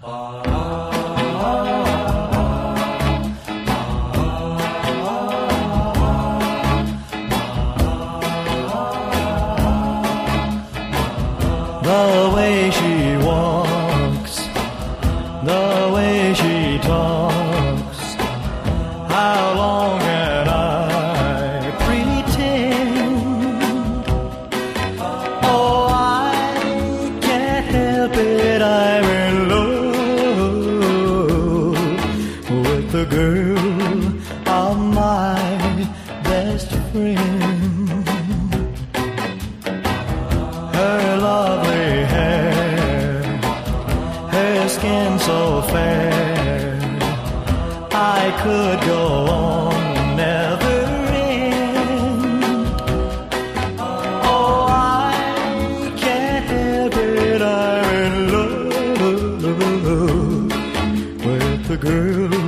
Ah. the girl of my best friend. Her lovely hair, her skin so fair, I could go on. girl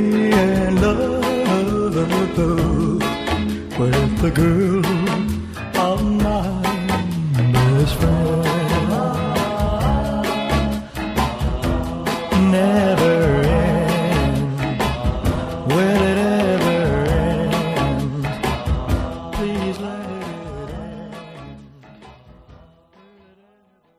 be in love with the girl of my best friend. Never